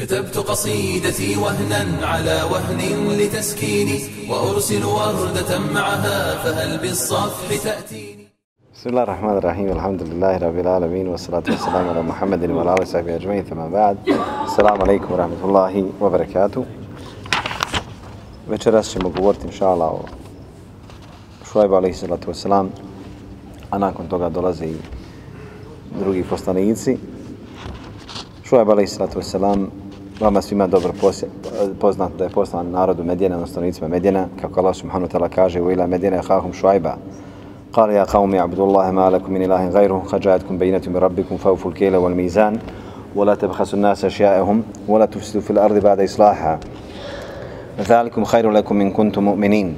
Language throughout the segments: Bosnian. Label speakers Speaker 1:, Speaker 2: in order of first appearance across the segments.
Speaker 1: كتبت قصيدتي وهنا على وهن لتسكيني وأرسل وردة معها فهل بالصفح تأتيني؟
Speaker 2: بسم الله الرحمن الرحيم الحمد لله رب العالمين والصلاة والسلام على محمد وعلى آله وصحبه أجمعين ثم بعد. السلام عليكم ورحمة الله وبركاته. Večeras ćemo govoriti inša Allah o Šuajbu alaihi salatu wasalam, a nakon toga dolaze i drugi poslanici. Šuajbu alaihi salatu wasalam, vama svima dobro poznat da je poslan narodu Medjena, odnosno stanovnicima Medjena, kako Allah subhanahu wa ta'ala kaže u ila Medjena hahum Šuajba. قال يا قوم اعبدوا الله ما لكم من إله غيره قد جاءتكم بينة من ربكم فأوفوا الكيل والميزان ولا تبخسوا الناس أشياءهم ولا تفسدوا في الأرض بعد إصلاحها ذلكم خير لكم من كنتم مؤمنين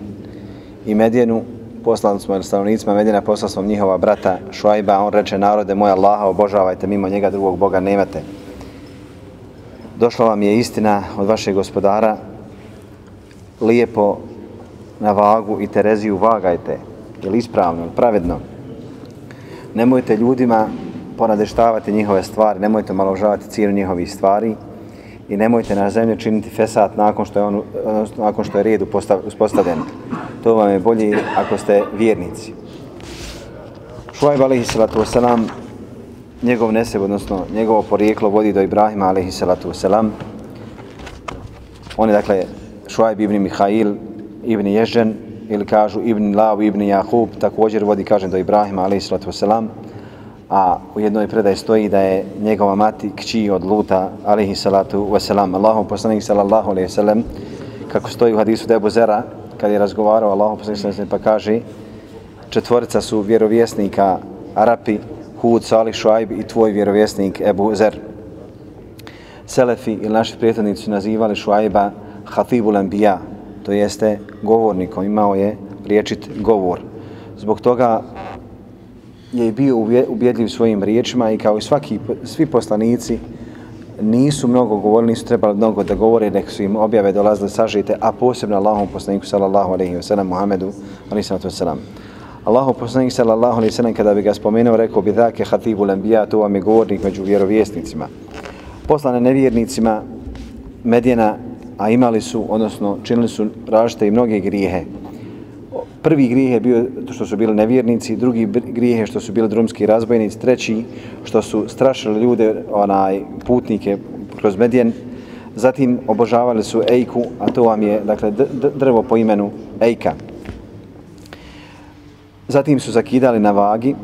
Speaker 2: I Medjenu poslali smo ili stanovnicima Medjena poslali smo njihova brata Šuajba, on reče narode moja Allaha obožavajte mimo njega drugog Boga nemate. Došla vam je istina od vašeg gospodara, lijepo na vagu i Tereziju vagajte, je li ispravno, pravedno. Nemojte ljudima ponadeštavati njihove stvari, nemojte maložavati cijenu njihovih stvari i nemojte na zemlju činiti fesat nakon što je, on, nakon što je red uspostavljen. To vam je bolje ako ste vjernici. Šuajb alaihi salatu wasalam, njegov neseb, odnosno njegovo porijeklo vodi do Ibrahima alaihi salatu wasalam. On je dakle Šuajb ibn Mihail ibn Ježen, ili kažu Ibn Lav, Ibn Jakub, također vodi, kažem, do Ibrahima, alaihi salatu wasalam, a u jednoj predaj stoji da je njegova mati kći od Luta, alaihi salatu wasalam. Allahom poslanik sallallahu alaihi salam, kako stoji u hadisu Debu Zera, kad je razgovarao Allahom poslanik sallallahu pa kaže, četvorica su vjerovjesnika Arapi, Hud, Salih, Šuajb i tvoj vjerovjesnik Ebu Zer. Selefi ili naši prijateljnici nazivali Šuajba Hatibul Anbiya, to jeste govornikom, imao je riječit govor. Zbog toga je i bio ubjedljiv svojim riječima i kao i svaki, svi poslanici nisu mnogo govorili, nisu trebali mnogo da govore, nek su im objave dolazile sažite, a posebno Allahom poslaniku sallallahu alaihi wa sallam Muhammedu alaihi wa sallam. Allahu poslanik sallallahu alejhi ve sellem kada bi ga spomenuo rekao bi dake hatibul anbiya to vam je govornik među vjerovjesnicima. Poslane nevjernicima Medjena a imali su, odnosno činili su različite i mnoge grijehe. Prvi grijeh je bio što su bili nevjernici, drugi grijeh je što su bili drumski razbojnici, treći što su strašili ljude, onaj putnike kroz Medjen, zatim obožavali su Ejku, a to vam je dakle, drvo po imenu Ejka. Zatim su zakidali na vagi,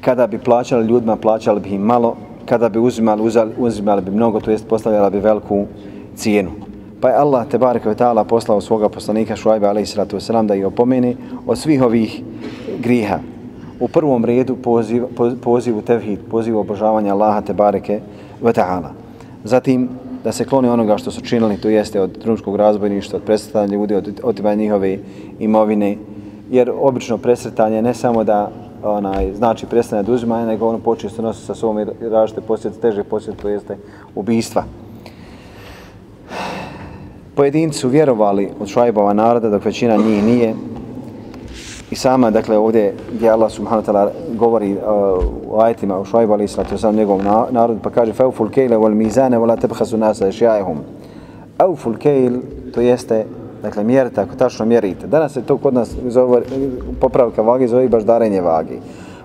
Speaker 2: kada bi plaćali ljudima, plaćali bi im malo, kada bi uzimali, uzimali, uzimali bi mnogo, to jest postavljala bi veliku cijenu. Pa je Allah te bareke ta'ala poslao svoga poslanika Šuajba alejhi salatu vesselam da ih opomeni od svih ovih griha. U prvom redu poziv poziv u tevhid, poziv obožavanja Allaha te bareke ve ta'ala. Zatim da se kloni onoga što su činili, to jeste od drumskog razbojništva, od predstavljanja ljudi, od otimanja njihove imovine, jer obično presretanje ne samo da onaj, znači prestane da uzimanje, nego ono počne se nositi sa svom i različite posljedice, teže posljedice, to jeste ubistva pojedinci su vjerovali od švajbova naroda, dok većina njih nije. I sama, dakle, ovdje gdje Allah subhanahu wa ta'ala govori uh, o ajetima u šajbu ali islatu sam njegov narod, pa kaže Fauful kejle wal mizane wala tebhasu nasa šjajhum. Auful kejl, to jeste, dakle, mjerite, ako tačno mjerite. Danas se to kod nas zove, popravka vage zove baždarenje vage.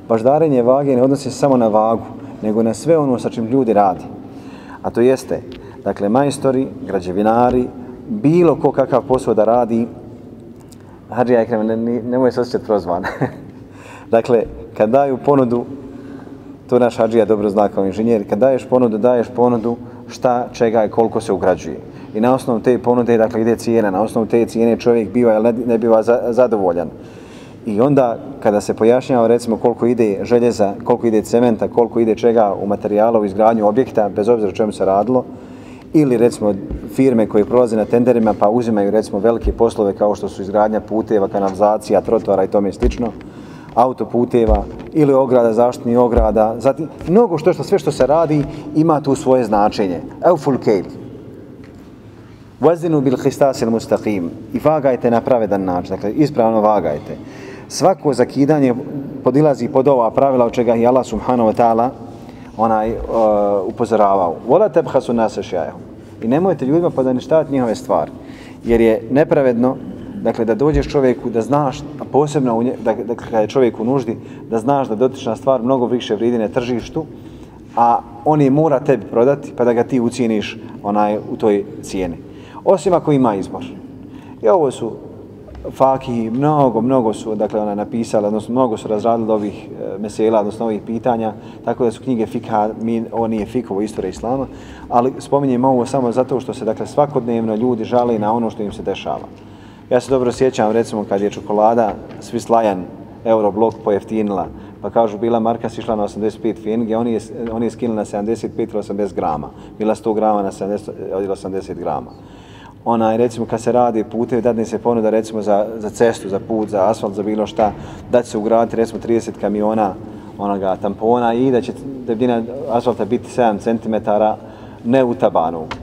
Speaker 2: Baždarenje vage ne odnosi se samo na vagu, nego na sve ono sa čim ljudi radi. A to jeste, dakle, majstori, građevinari, bilo ko kakav posao da radi, Hadžija Ekrem, ne, ne, nemoj se osjećati prozvan. dakle, kad daju ponudu, to naš Hadžija dobro zna kao inženjer, kad daješ ponudu, daješ ponudu šta, čega i koliko se ugrađuje. I na osnovu te ponude, dakle, ide cijena, na osnovu te cijene čovjek biva ili ne, ne biva za, zadovoljan. I onda, kada se pojašnjava, recimo, koliko ide željeza, koliko ide cementa, koliko ide čega u materijalu u izgradnju objekta, bez obzira o čemu se radilo, ili recimo firme koje prolaze na tenderima pa uzimaju recimo velike poslove kao što su izgradnja puteva, kanalizacija, trotoara i tome slično, autoputeva ili ograda, zaštitni ograda, zatim mnogo što što sve što se radi ima tu svoje značenje. Euful kejl. Vazinu bil histasil mustaqim. I vagajte na pravedan način, dakle ispravno vagajte. Svako zakidanje podilazi pod ova pravila od čega je Allah subhanahu wa ta'ala onaj uh, upozoravao. Vola tebhasu nasa šajahum. I nemojte ljudima pa da ništavati njihove stvari. Jer je nepravedno dakle, da dođeš čovjeku da znaš, a posebno u nje, da, da, kada je čovjek u nuždi, da znaš da dotična stvar mnogo više vridi na tržištu, a on je mora tebi prodati, pa da ga ti ucijeniš onaj, u toj cijeni. Osim ako ima izbor. I ovo su Faki, mnogo, mnogo su dakle, ona napisala, odnosno mnogo su razradili ovih e, mesela, odnosno ovih pitanja, tako da su knjige fikha, mi, ovo nije fikovo istorija islama, ali spominjem ovo samo zato što se dakle, svakodnevno ljudi žale na ono što im se dešava. Ja se dobro sjećam, recimo, kad je čokolada Swiss Lion Euroblok pojeftinila, pa kažu, bila marka si išla na 85 finge, oni je, oni je skinuli na 75 ili 80 grama. Bila 100 grama na 70 80 grama. Onaj, recimo, kad se radi putevi, dadne se ponuda, recimo, za, za cestu, za put, za asfalt, za bilo šta, da će se ugraditi, recimo, 30 kamiona onoga tampona i da će debljina asfalta biti 7 cm ne utabanog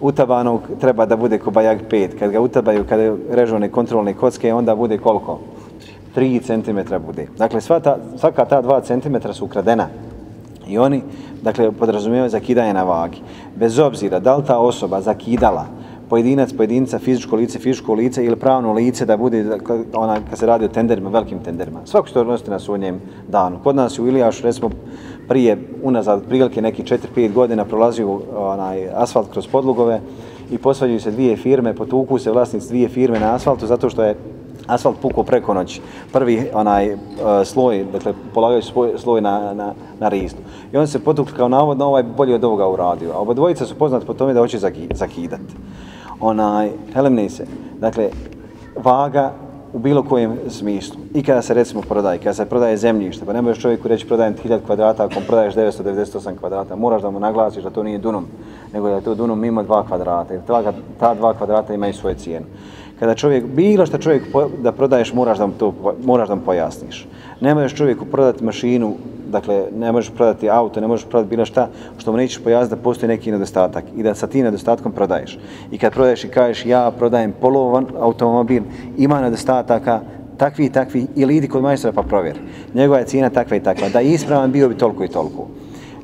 Speaker 2: utabanog treba da bude ko bajag 5. Kad ga utabaju, kada režu one kontrolne kocke, onda bude koliko? 3 cm bude. Dakle, sva ta, svaka ta 2 cm su ukradena. I oni, dakle, podrazumijevaju zakidanje na vagi. Bez obzira da li ta osoba zakidala pojedinac, pojedinca, fizičko lice, fizičko lice ili pravno lice da bude, ona, kad se radi o tenderima, velikim tenderima. Svako što odnosite na sudnjem danu. Kod nas u Ilijašu, recimo, prije, unazad, prilike neki 4-5 godina prolazio onaj asfalt kroz podlugove i posvađaju se dvije firme, potuku se vlasnici dvije firme na asfaltu zato što je asfalt pukao preko noći. Prvi onaj uh, sloj, dakle, polagaju svoj sloj na, na, na riznu. I on se potukli kao navodno ovaj bolje od ovoga uradio. A oba dvojica su poznati po tome da hoće zakidati onaj, helemnese. dakle, vaga u bilo kojem smislu. I kada se recimo prodaje, kada se prodaje zemljište, pa ne možeš čovjeku reći prodajem 1000 kvadrata, ako prodaješ 998 kvadrata, moraš da mu naglasiš da to nije dunum, nego da je to dunum mimo dva kvadrata, jer ta, ta dva kvadrata imaju svoje cijene kada čovjek, bilo što čovjek da prodaješ, moraš da mu to moraš da mu pojasniš. Ne možeš čovjeku prodati mašinu, dakle, ne možeš prodati auto, ne možeš prodati bilo šta, što mu nećeš pojasniti da postoji neki nedostatak i da sa tim nedostatkom prodaješ. I kad prodaješ i kažeš ja prodajem polovan automobil, ima nedostataka, takvi i takvi, ili idi kod majstora pa provjeri. Njegova je cijena takva i takva. Da je ispravan bio bi toliko i toliko.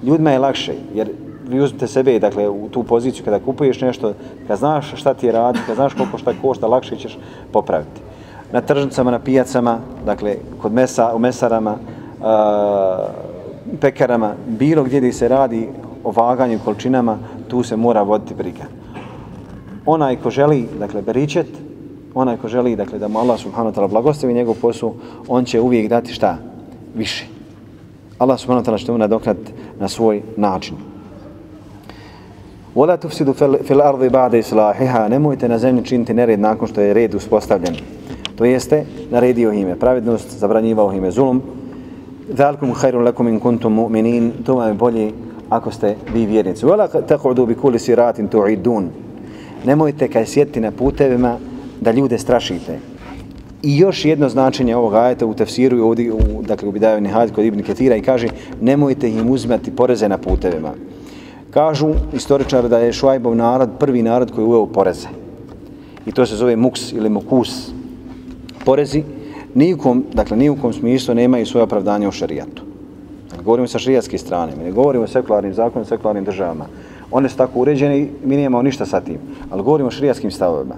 Speaker 2: Ljudima je lakše, jer vi uzmite sebe dakle, u tu poziciju kada kupuješ nešto, kad znaš šta ti je radi, kad znaš koliko šta košta, lakše ćeš popraviti. Na tržnicama, na pijacama, dakle, kod mesa, u mesarama, Eh, pekarama, bilo gdje se radi o vaganju količinama, tu se mora voditi briga. Onaj ko želi, dakle, beričet, onaj ko želi, dakle, da mu Allah subhanahu wa ta'ala blagostavi njegov posao, on će uvijek dati šta? Više. Allah subhanahu wa ta'ala će mu nadoknat na svoj način. Vola tufsidu fil ardi ba'de islahiha, nemojte na zemlji činiti nered nakon što je red uspostavljen. To jeste, naredio ime pravednost, zabranjivao ime zulum. Zalkum khairun lakum in kuntum mu'minin, to vam je bolje ako ste vi vjernici. Wala taqudu bi kulli siratin tu'idun. Nemojte kaj sjeti na putevima da ljude strašite. I još jedno značenje ovog ajeta u tefsiru, ovdje, u, dakle u Bidajevni hadit kod Ibn Ketira i kaže nemojte im uzimati poreze na putevima. Kažu istoričari da je Šuajbov narod prvi narod koji je uveo poreze. I to se zove muks ili mukus. Porezi nikom, dakle, nijukom smislu nemaju svoje opravdanje u šarijatu. Dakle, govorimo sa šarijatske strane, mi ne govorimo o sekularnim zakonima, sekularnim državama. One su tako uređene mi nemamo ništa sa tim. Ali govorimo o šarijatskim stavovima.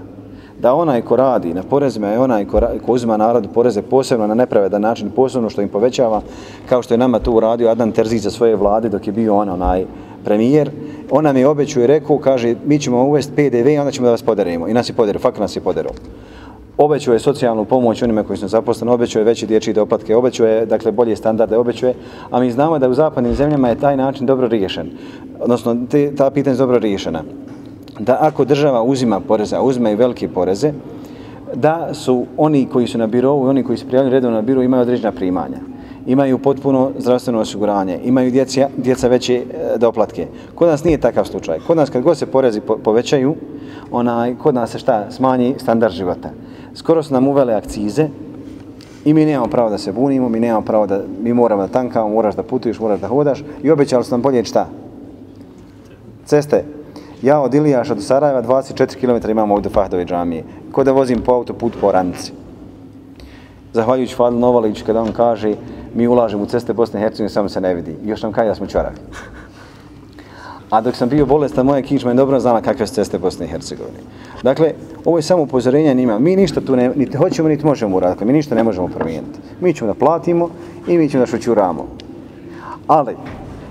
Speaker 2: Da onaj ko radi na porezima je onaj ko, ko uzima narodu poreze posebno na nepravedan način, posebno što im povećava, kao što je nama to uradio Adnan Terzić za svoje vlade dok je bio on onaj premijer, ona mi obećuje i rekao, kaže, mi ćemo uvesti PDV i onda ćemo da vas podarimo. I nas je podarimo, fakt nas je obećao Obećuje socijalnu pomoć onima koji su zaposleni, obećuje veće dječje doplatke, obećuje dakle, bolje standarde, obećuje, a mi znamo da u zapadnim zemljama je taj način dobro riješen. Odnosno, te, ta pitanja je dobro riješena. Da ako država uzima poreze, a uzima i velike poreze, da su oni koji su na birovu i oni koji su prijavljeni redovno na birovu imaju određena primanja imaju potpuno zdravstveno osiguranje, imaju djeca, djeca veće e, doplatke. Kod nas nije takav slučaj. Kod nas kad god se porezi po, povećaju, onaj, kod nas se šta smanji standard života. Skoro su nam uvele akcize i mi nemamo pravo da se bunimo, mi nemamo pravo da mi moramo da tankamo, moraš da putuješ, moraš da hodaš i obećali su nam bolje šta? Ceste. Ja od Ilijaša do Sarajeva 24 km imam ovdje Fahdove džamije. Kod da vozim po autoput po Oranici. Zahvaljujući Fadl Novalić kada on kaže mi ulažemo u ceste Bosne i Hercegovine, samo se ne vidi. Još nam kaj da smo čoravi. A dok sam bio bolestan, moja kičma je dobro znala kakve su ceste Bosne i Hercegovine. Dakle, ovo je samo upozorenje njima. Mi ništa tu ne, niti hoćemo, niti možemo uraditi. Dakle, mi ništa ne možemo promijeniti. Mi ćemo da platimo i mi ćemo da šućuramo. Ali,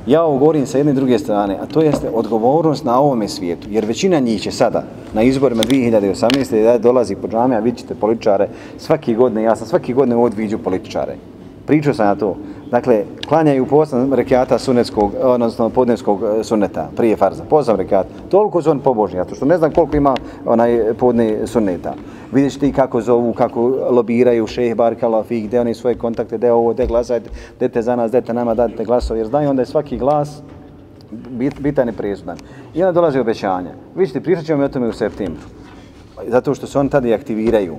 Speaker 2: ja ovo govorim sa jedne i druge strane, a to jeste odgovornost na ovome svijetu. Jer većina njih će sada, na izborima 2018. da dolazi po džame, a vidjet ćete političare svaki godine, ja sam svaki godine ovdje viđu političare. Pričao sam na to. Dakle, klanjaju po osam rekiata sunetskog, odnosno podnevskog e, suneta, prije farza, po osam rekiata. Toliko su oni pobožni, zato što ne znam koliko ima onaj podne suneta. Vidjet ćete i kako zovu, kako lobiraju šeh Barkala, fih, gde oni svoje kontakte, gde ovo, gde glasajte, gde te za nas, gde te nama date glasove, jer znaju onda je svaki glas bit, bitan i presudan. I onda dolaze obećanja. Vidite, ćete, pričat ćemo o tome u septembru. Zato što se oni tada i aktiviraju.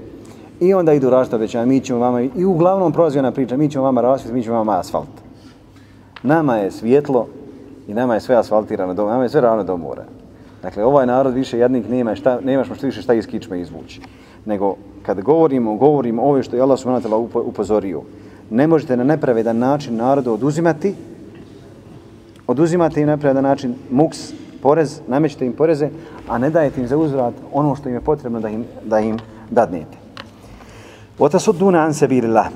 Speaker 2: I onda idu različite obećanja, mi ćemo vama, i uglavnom prolazi ona priča, mi ćemo vama rasvjet, mi ćemo vama asfalt. Nama je svjetlo i nama je sve asfaltirano, do, nama je sve ravno do mora. Dakle, ovaj narod više jednik nema šta, nemaš što više šta iz kičme izvući. Nego, kad govorimo, govorimo ove što je Allah subhanahu upozorio, ne možete na nepravedan način narodu oduzimati, oduzimate im na nepravedan način muks, porez, namećete im poreze, a ne dajete im za uzvrat ono što im je potrebno da im, da im dadnete. وتصدون عن سبيل الله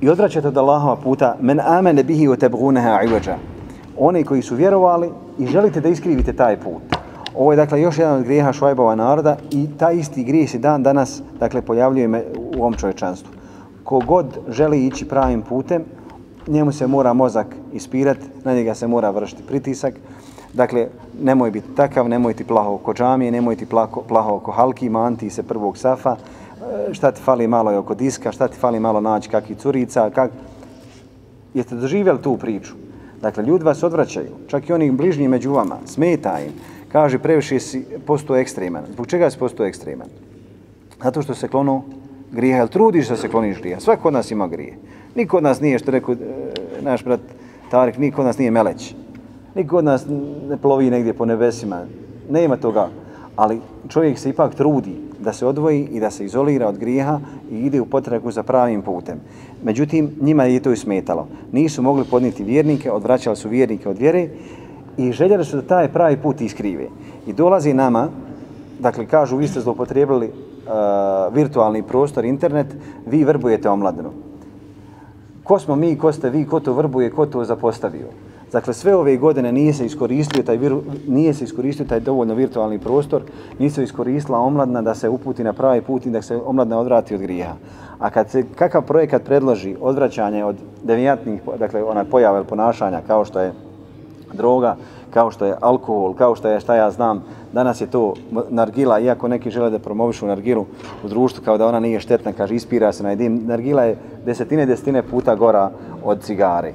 Speaker 2: i odvraćate od Allahova puta men amene bihi wa tabghunaha iwaja oni koji su vjerovali i želite da iskrivite taj put ovo je dakle još jedan od grijeha Švajbova naroda i taj isti grijeh se dan danas dakle pojavljuje me u ovom čovječanstvu kogod želi ići pravim putem njemu se mora mozak ispirati na njega se mora vršiti pritisak Dakle, nemoj biti takav, nemoj ti plaho oko džamije, nemoj ti plaho, plaho oko halki, manti se prvog safa, E, šta ti fali malo je oko diska, šta ti fali malo naći kakvi curica, kak... Jeste doživjeli tu priču? Dakle, ljudi vas odvraćaju, čak i onih bližnjih među vama, smeta im, kaže previše si postao ekstreman. Zbog čega si postao ekstreman? Zato što se klonu grijeha, jel trudiš da se kloniš grijeha? Svako od nas ima grije. Niko od nas nije, što rekao e, naš brat Tarik, niko od nas nije meleć. Niko od nas ne plovi negdje po nebesima. Nema toga. Ali čovjek se ipak trudi da se odvoji i da se izolira od grijeha i ide u potragu za pravim putem. Međutim, njima je to i smetalo. Nisu mogli podniti vjernike, odvraćali su vjernike od vjere i željeli su da taj pravi put iskrive. I dolazi nama, dakle, kažu, vi ste zlopotrebili uh, e, virtualni prostor, internet, vi vrbujete omladinu. Ko smo mi, ko ste vi, ko to vrbuje, ko to zapostavio? Dakle, sve ove godine nije se iskoristio taj, vir, nije se iskoristio taj dovoljno virtualni prostor, nije se iskoristila omladna da se uputi na pravi put i da se omladna odvrati od grijeha. A kad se kakav projekat predloži odvraćanje od devijatnih, dakle, onaj pojave ponašanja kao što je droga, kao što je alkohol, kao što je šta ja znam, danas je to nargila, iako neki žele da promovišu nargilu u društvu kao da ona nije štetna, kaže ispira se na dim, nargila je desetine, desetine puta gora od cigare.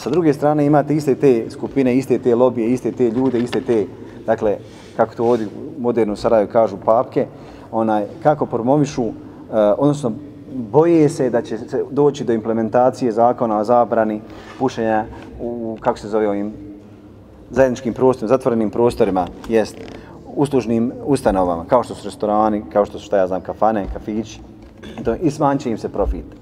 Speaker 2: Sa druge strane imate iste te skupine, iste te lobije, iste te ljude, iste te, dakle, kako to ovdje u modernu kažu, papke, onaj, kako promovišu, uh, odnosno, boje se da će se doći do implementacije zakona o zabrani pušenja u, kako se zove ovim, zajedničkim prostorima, zatvorenim prostorima, jest, uslužnim ustanovama, kao što su restorani, kao što su, šta ja znam, kafane, kafići, i smanće im se profit.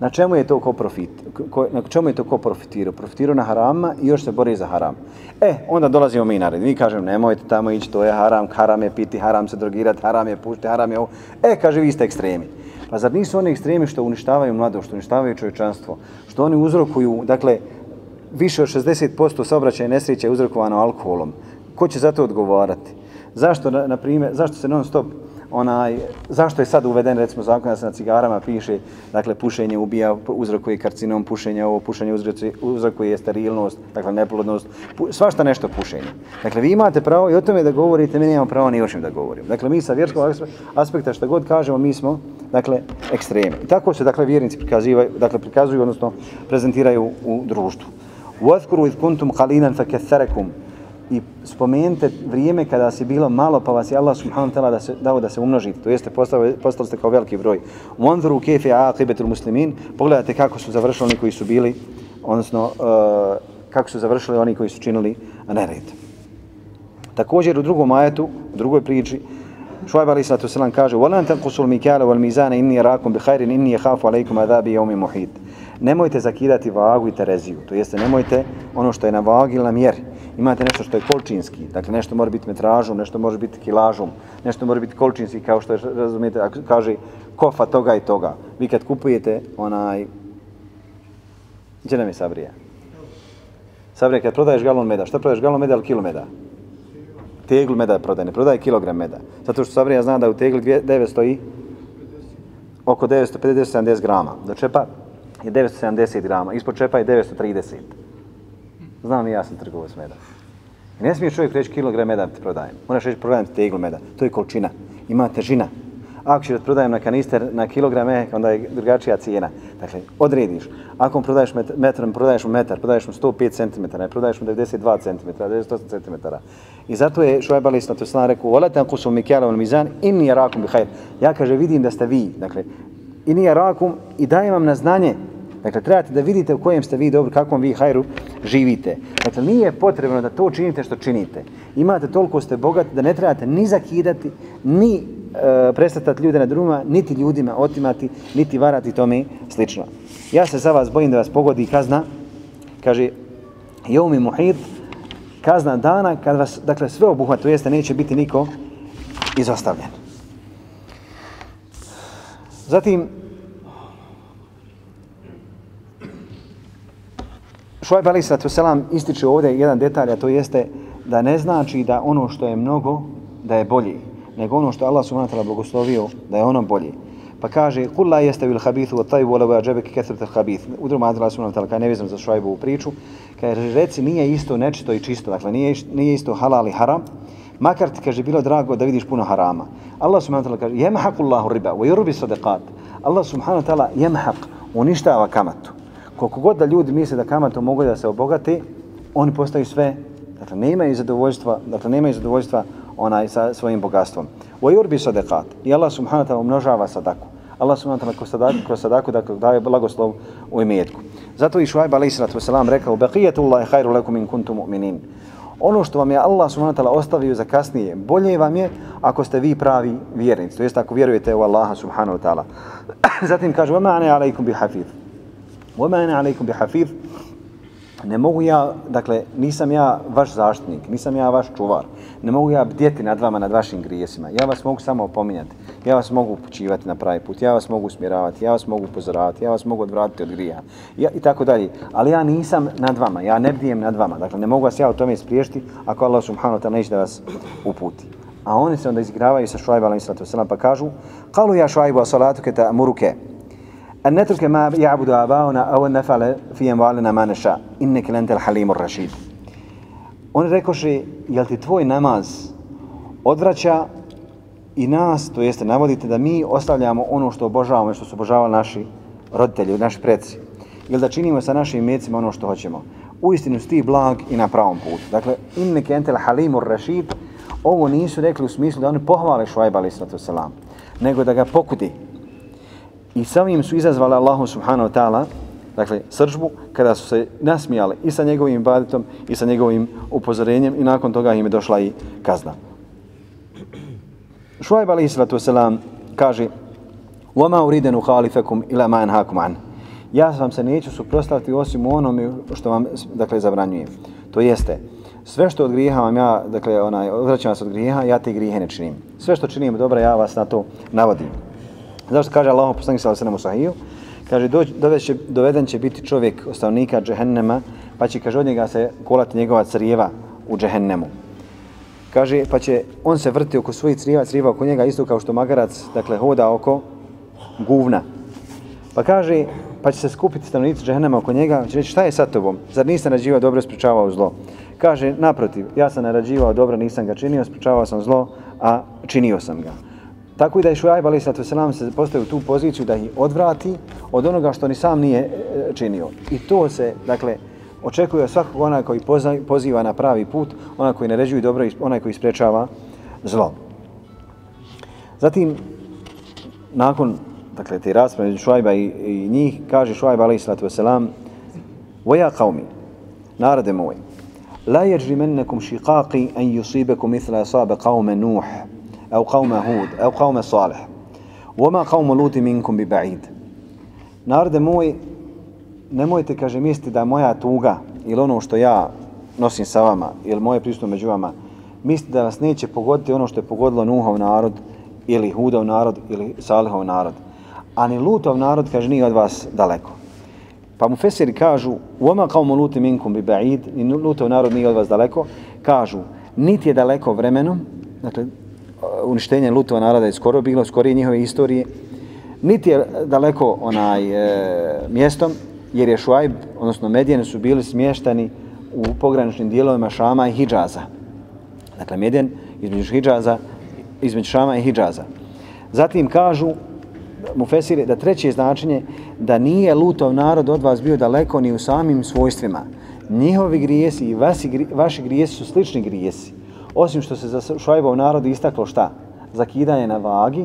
Speaker 2: Na čemu je to ko profit? Ko, na čemu je to ko profitirao? Profitirao na harama i još se bori za haram. E, onda dolazimo mi na red. Mi kažem, nemojte tamo ići, to je haram, haram je piti, haram se drogirati, haram je pušti, haram je ovo. E, kaže, vi ste ekstremi. Pa zar nisu oni ekstremi što uništavaju mlado, što uništavaju čovječanstvo, što oni uzrokuju, dakle, više od 60% saobraćaja nesreća je uzrokovano alkoholom. Ko će za to odgovarati? Zašto, na, na primjer, zašto se non stop onaj, zašto je sad uveden recimo zakon da se na cigarama piše, dakle pušenje ubija, uzrokuje karcinom, pušenje ovo, pušenje uzrokuje, uzrokuje sterilnost, dakle neplodnost, pu, svašta nešto pušenje. Dakle, vi imate pravo i o tome da govorite, mi nemamo pravo ni o čem da govorim. Dakle, mi sa vjerskog aspekta što god kažemo, mi smo, dakle, ekstremi. I tako se, dakle, vjernici prikazuju, dakle, prikazuju, odnosno prezentiraju u društvu. وَذْكُرُوا إِذْ كُنْتُمْ قَلِينًا فَكَثَّرَكُمْ i spomenite vrijeme kada se bilo malo pa vas je Allah subhanahu wa ta'ala da se, dao da se umnožite. To jeste postali, postali ste kao veliki broj. Wanzuru kefe aqibatul muslimin. Pogledajte kako su završili oni koji su bili, odnosno uh, kako su završili oni koji su činili nered. Također u drugom ajetu, u drugoj priči, Šuajb Ali Sallatu Sallam kaže وَلَنْ تَنْقُسُوا الْمِكَالَ وَالْمِزَانَ إِنِّي رَاكُمْ بِخَيْرٍ إِنِّي يَخَافُ عَلَيْكُمْ عَذَابِ يَوْمِ مُحِيطٍ Nemojte zakidati vagu i tereziju, to jeste nemojte ono što je na vagi ili na mjeri. Imate nešto što je količinski, dakle nešto mora biti metražom, nešto može biti kilažom, nešto mora biti količinski kao što je, razumijete, ako kaže kofa toga i toga. Vi kad kupujete onaj, gdje nam je Sabrija? Sabrija, kad prodaješ galon meda, šta prodaješ, galon meda ili kilo meda? Teglu meda prodaje, ne prodaje kilogram meda. Zato što Sabrija zna da u tegli 900 i oko 950-70 grama. Do čepa je 970 grama, ispod čepa je 930. Znam i ja sam trgovao s meda. I ne smije čovjek reći kilogram meda ti prodajem. Moraš reći prodajem ti teglu meda. To je količina. Ima težina. Ako ćeš da prodajem na kanister na kilograme, eh, onda je drugačija cijena. Dakle, odrediš. Ako prodaješ metrom, prodaješ mu metar, prodaješ mu 105 cm, ne prodaješ mu 92 cm, 98 cm. I zato je Šuajb Ali Islatu Islam rekao, volete ankusu mikjala ul mizan, inni rakum bihajr. Ja kaže, vidim da ste vi, dakle, inni rakum i dajem vam na znanje Dakle, trebate da vidite u kojem ste vi dobro, kakvom vi hajru živite. Dakle, nije potrebno da to činite što činite. Imate toliko ste bogati da ne trebate ni zakidati, ni e, prestatati ljude na drugima, niti ljudima otimati, niti varati tome slično. Ja se za vas bojim da vas pogodi kazna, kaže, Jomi muhid, kazna dana kad vas, dakle, sve obuhvatu jeste, neće biti niko izostavljen. Zatim, Šuajb Ali Sratu Selam ističe ovdje jedan detalj, a to jeste da ne znači da ono što je mnogo, da je bolje, nego ono što Allah subhanahu wa ta'ala blagoslovio, da je ono bolje. Pa kaže, kul la jeste bil habithu od tajbu, ala džebeki kethrut al habith. U drugom adrela subhanahu wa ta'ala, kada ne vezam za Šuajbovu priču, kaže, reci, nije isto nečito i čisto, dakle, nije, nije isto halal i haram, makar ti, kaže, bilo drago da vidiš puno harama. Allah subhanahu wa ta'ala kaže, jemhaku Allahu riba, wa yurubi sadaqat. Allah subhanahu wa ta'ala jemhak, uništava kamatu koliko god da ljudi misle da kamatom mogu da se obogati, oni postaju sve, dakle ne imaju zadovoljstva, dakle nema zadovoljstva onaj sa svojim bogatstvom. Wa yurbi sadaqat. I Allah subhanahu wa ta'ala umnožava sadaku. Allah subhanahu wa ta'ala kroz sadaku, kroz sadaku dakle, daje blagoslov u imetku. Zato i Šuajb alejhi salatu vesselam rekao: "Baqiyatullahi khairu lakum in kuntum mu'minin." Ono što vam je Allah subhanahu wa ta'ala ostavio za kasnije, bolje vam je ako ste vi pravi vjernici, to jest ako vjerujete u Allaha subhanahu wa ta'ala. Zatim kaže: "Wa ma'ana alaykum bi hafiz." وَمَا أَنَا عَلَيْكُمْ بِحَفِيظ Ne mogu ja, dakle, nisam ja vaš zaštitnik, nisam ja vaš čuvar. Ne mogu ja bdjeti nad vama, nad vašim grijesima. Ja vas mogu samo opominjati. Ja vas mogu upućivati na pravi put. Ja vas mogu usmjeravati. Ja vas mogu upozoravati. Ja vas mogu odvratiti od grija. Ja, I tako dalje. Ali ja nisam nad vama. Ja ne bdijem nad vama. Dakle, ne mogu vas ja u tome spriješti ako Allah subhanahu wa ta'ala neće da vas uputi. A oni se onda izigravaju sa šuajba, pa kažu, kalu ja šuajbu, a salatu ke ta muruke. أن نترك ما يعبد آباؤنا أو أن نفعل في أموالنا ما نشاء إنك لأنت الحليم الرشيد On rekoše, jel ti tvoj namaz odvraća i nas, to jeste, navodite da mi ostavljamo ono što obožavamo, što su obožavali naši roditelji, naši predsi. Jel da činimo sa našim mjecima ono što hoćemo. U istinu sti blag i na pravom putu. Dakle, inneke entel halimur rašid, ovo nisu rekli u smislu da oni pohvale šuajba alaih sallatu wasalam, nego da ga pokudi, I samim su izazvali Allahu subhanahu wa ta'ala, dakle, sržbu, kada su se nasmijali i sa njegovim baditom i sa njegovim upozorenjem i nakon toga im je došla i kazna. Šuajb alaihi sallatu wasalam kaže وَمَا أُرِيدَنُ خَالِفَكُمْ إِلَا مَا أَنْهَاكُمْ عَنْ Ja vam se neću suprostaviti osim u onome što vam dakle, zabranjujem. To jeste, sve što od grijeha vam ja, dakle, onaj, odvraćam vas od grijeha, ja te grijehe ne činim. Sve što činim dobro, ja vas na to navodim. Zašto kaže Allah poslanik sallallahu alejhi ve sellem Kaže doveće doveden će biti čovjek ostavnika džehennema, pa će kaže od njega se kolati njegova crijeva u džehennemu. Kaže pa će on se vrti oko svojih crijeva, crijeva oko njega isto kao što magarac, dakle hoda oko guvna. Pa kaže pa će se skupiti stanovnici džehennema oko njega, će reći šta je sa tobom? Zar nisi narađivao dobro, sprečavao zlo? Kaže naprotiv, ja sam narađivao dobro, nisam ga činio, sprečavao sam zlo, a činio sam ga. Tako i da je Šuajb alaih sallatu wasalam se postavio u tu poziciju da ih odvrati od onoga što ni sam nije e, činio. I to se, dakle, očekuje od svakog onaj koji poziva na pravi put, onaj koji naređuje dobro i onaj koji sprečava zlo. Zatim, nakon dakle, te rasprave među Šuajba i, i njih, kaže Šuajb alaih sallatu wasalam Voja qaumi, narode moj, la jeđri mennekum šiqaqi en yusibekum ithla asabe Nuh, أو قوم هود أو قوم صالح وما قوم لوط منكم ببعيد Narode moj, nemojte, kaže, misliti da moja tuga ili ono što ja nosim sa vama ili moje prisustvo među vama, mislite da vas neće pogoditi ono što je pogodilo Nuhov narod ili Hudov narod ili Salihov narod. A ni Lutov narod, kaže, nije od vas daleko. Pa mu Fesiri kažu, uoma kao mu luti minkum bi ba'id, i Lutov narod nije od vas daleko, kažu, niti je daleko vremenom, dakle, Uh, uništenje Lutova naroda je skoro bilo, skorije njihove istorije, niti je daleko onaj e, mjestom, jer je Šuajb, odnosno Medijene su bili smještani u pograničnim dijelovima Šama i Hidžaza. Dakle, Medijan između Hidžaza, između Šama i Hidžaza. Zatim kažu, mu Fesire, da treće značenje, da nije Lutov narod od vas bio daleko ni u samim svojstvima. Njihovi grijesi i vaši, vaši grijesi su slični grijesi. Osim što se za Šuajbov narod istaklo šta? Zakidanje na vagi,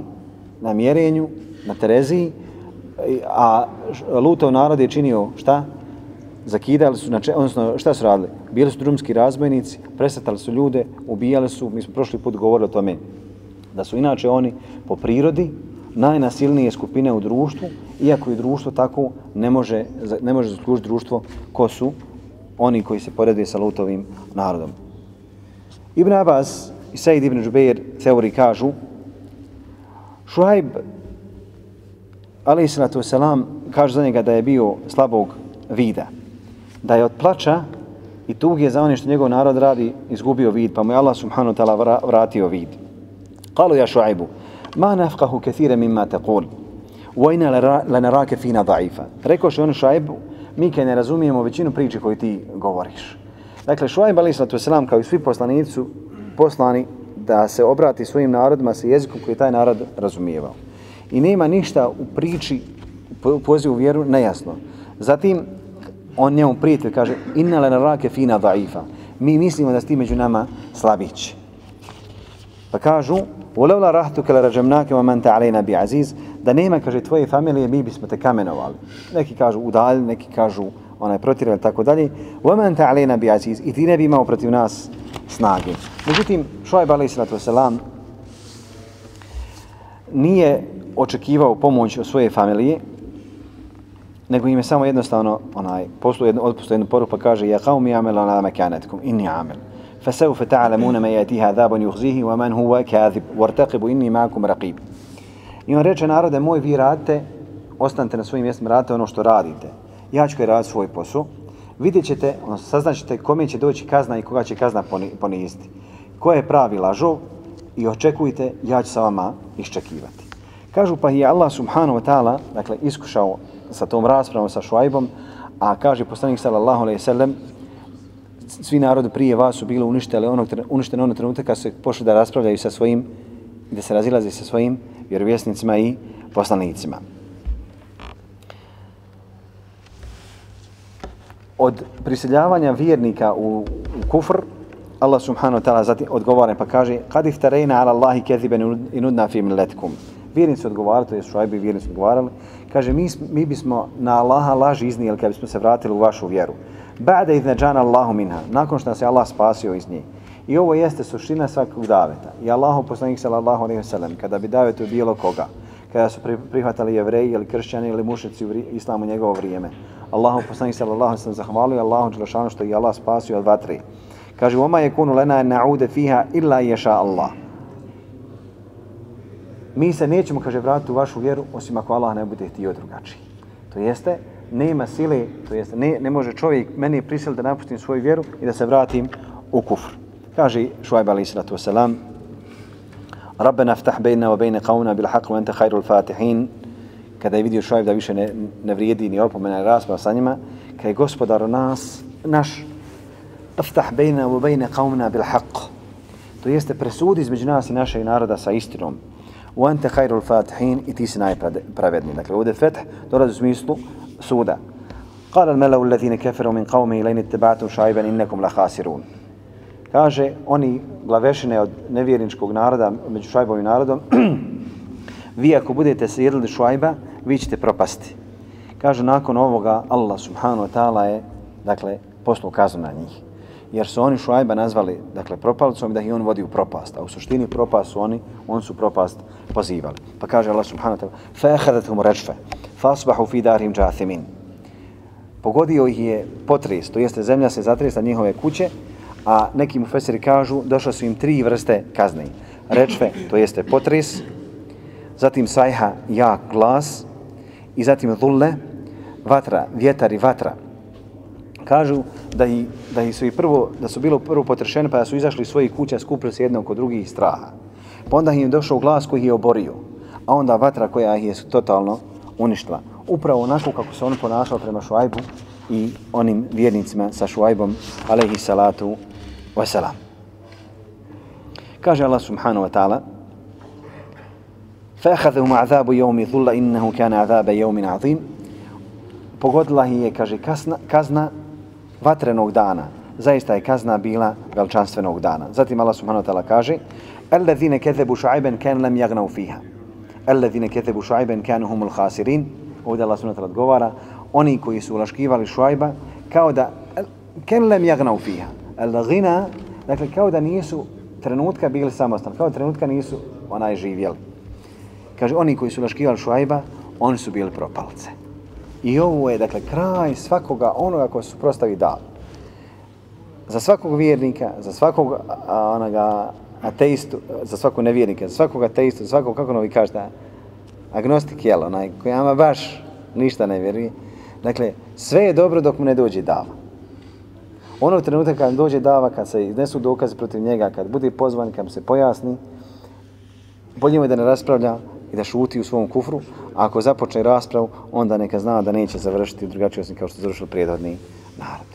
Speaker 2: na mjerenju, na Tereziji, a Lutov narod je činio šta? Zakidali su, znači, odnosno šta su radili? Bili su drumski razbojnici, presatali su ljude, ubijali su, mi smo prošli put govorili o tome, da su inače oni po prirodi najnasilnije skupine u društvu, iako i društvo tako ne može, ne može zaslužiti društvo ko su oni koji se poreduje sa Lutovim narodom. Ibn Abbas i Said ibn Jubeir teori kažu Šuhajb alaihissalatu wasalam, kaže za njega da je bio slabog vida. Da je od plaća i tuge za ono što njegov narod radi izgubio vid, pa mu je Allah subhanahu ta'ala vratio vid. Kalu ja šuajbu, ma nafkahu kathire mimma taqul, vojna lanarake fina da'ifa. Rekao što on šuajbu, mi kaj ne razumijemo većinu priče koju ti govoriš. Dakle, šuajb ali Islatu Selam, kao i svi poslanicu, poslani da se obrati svojim narodima sa jezikom koji taj narod razumijevao i nema ništa u priči u pozivu vjeru nejasno. Zatim on njemu prijatelj kaže inna lana rake fina daifa. Mi mislimo da sti među nama slabić. Pa kažu Ulavla rahtu kala rađamnake wa man ta'alejna bi aziz da nema, kaže, tvoje familije, mi bismo te kamenovali. Neki kažu udalj, neki kažu onaj protirali, tako dalje. Wa man ta'alejna bi aziz i ti ne bi imao protiv nas snage. Međutim, Šuajb alaih sallatu wasalam nije očekivao pomoć od svoje familije, nego im je samo jednostavno onaj poslu jednu odpustu jednu poruku pa kaže ja qaumi amel ala makanatkum inni amel fasawfa ta'lamuna ma yatiha adhabun yukhzihi wa man huwa kadhib wartaqibu inni ma'akum raqib I on reče narode moj vi radite ostanite na svojim mjestima radite ono što radite ja ću raditi svoj posao vidjet ćete, ono, saznaćete kome će doći kazna i koga će kazna poniziti. Ko je pravi lažov i očekujte, ja ću sa vama iščekivati. Kažu pa je Allah subhanahu wa ta'ala, dakle, iskušao sa tom raspravom sa Šuajbom, a kaže poslanik sallallahu alaihi sallam, svi narodi prije vas su bili uništeni onog, uništeni onog trenutka kad se pošli da raspravljaju sa svojim, da se razilaze sa svojim vjerovjesnicima i poslanicima. Od priseljavanja vjernika u, u kufr, Allah subhanahu wa ta'ala zatim odgovara pa kaže kad iftarejna ala Allahi keziben i nudna fi milletkum vjernici odgovarali, to je šuajbi vjernici odgovarali, kaže, mi, mi bismo na Allaha laži iznijeli kad bismo se vratili u vašu vjeru. Ba'da idne džana Allahu minha, nakon što nas je Allah spasio iz nje. I ovo jeste suština svakog daveta. I Allahu poslanik sallallahu alaihi wasallam, kada bi davetu bilo koga, kada su prihvatali jevreji ili kršćani ili mušici u islamu njegovo vrijeme, Allahu poslanik sallallahu alaihi wasallam zahvalio Allahu dželešanu što je Allah spasio od vatre. Kaže, oma je kunu lena na'ude fiha illa ješa Allah mi se nećemo, kaže, vratiti u vašu vjeru, osim ako Allah ne bude htio drugačiji. To jeste, nema sile, to jeste, ne, ne može čovjek meni prisiliti da napustim svoju vjeru i da se vratim u kufr. Kaže Šuajb alaih sallatu wasalam, Rabbena ftah bejna wa bejne qavna bil haqlu ente hajru fatihin kada je vidio Šuajb da više ne, ne vrijedi ni opomena i rasprava sa njima, kada je gospodar nas, naš, ftah bejna wa bejne qavna bil haqlu. To jeste presudi između nas i našeg naroda sa istinom. وانت خير الفاتحين اتيس ناي براvedni dakle ovdje fetah dolazi u smislu suda قال الملأ الذين كفروا من قومه لئن اتبعتم شعيبا انكم لخاسرون kaže oni glavešine od nevjerničkog naroda među šajbovim narodom vi ako budete slijedili šajba vi ćete propasti kaže nakon ovoga Allah subhanahu wa ta'ala je dakle poslao kaznu na njih jer su oni Šuajba nazvali, dakle, propalicom da ih on vodi u propast, a u suštini propast su oni, on su propast pozivali. Pa kaže Allah subhanahu wa ta'ala, فَأَخَذَتْهُمْ رَجْفَ فَأَصْبَحُوا فِي دَارِهِمْ جَاثِمِينَ pogodio ih je potres, to jeste zemlja se zatresa njihove kuće, a neki mu feseri kažu došle su im tri vrste kazne. Rečve, to jeste potres, zatim sajha, jak glas i zatim dhulle, vatra, vjetar i vatra. Kažu da, i, da, i su i prvo, da su bilo prvo potrešene pa da su izašli iz svojih kuća, skupili se jedno kod drugih straha. Pa onda im je došao glas koji je oborio, a onda vatra koja ih je totalno uništila. Upravo onako kako se on ponašao prema Šuajbu i onim vjernicima sa Šuajbom, alaihi salatu wasalam. Kaže Allah subhanahu wa ta'ala, فأخذهم عذاب يوم ظل إنه كان عذاب يوم عظيم pogodila je, kaže, kazna, kazna vatrenog dana. Zaista je kazna bila veličanstvenog dana. Zatim Allah subhanahu wa ta'ala kaže الذين كذبوا شعيبا كان لم يغنوا فيها الذين كذبوا شعيبا كانوا هم الخاسرين ovdje Allah subhanahu wa ta'ala odgovara oni koji su ulaškivali šuajba kao da ken lem jagnau fiha al gina dakle kao da nisu trenutka bili samostalni kao da trenutka nisu onaj živjeli kaže oni koji su laškivali šuajba oni su bili propalce i ovo je dakle kraj svakoga onoga ko su prostavi dal za svakog vjernika za svakog onoga ateistu, za svakog nevjernika, za svakog ateistu, za svakog, kako novi kažete, agnostik, jel, onaj, koji ama baš ništa ne vjeruje. Dakle, sve je dobro dok mu ne dođe dava. Ono trenutak kad dođe dava, kad se iznesu dokaze protiv njega, kad bude pozvan, kad se pojasni, bolje mu je da ne raspravlja i da šuti u svom kufru, a ako započne raspravu, onda neka zna da neće završiti drugačije osim kao što je završilo prijedodni narod.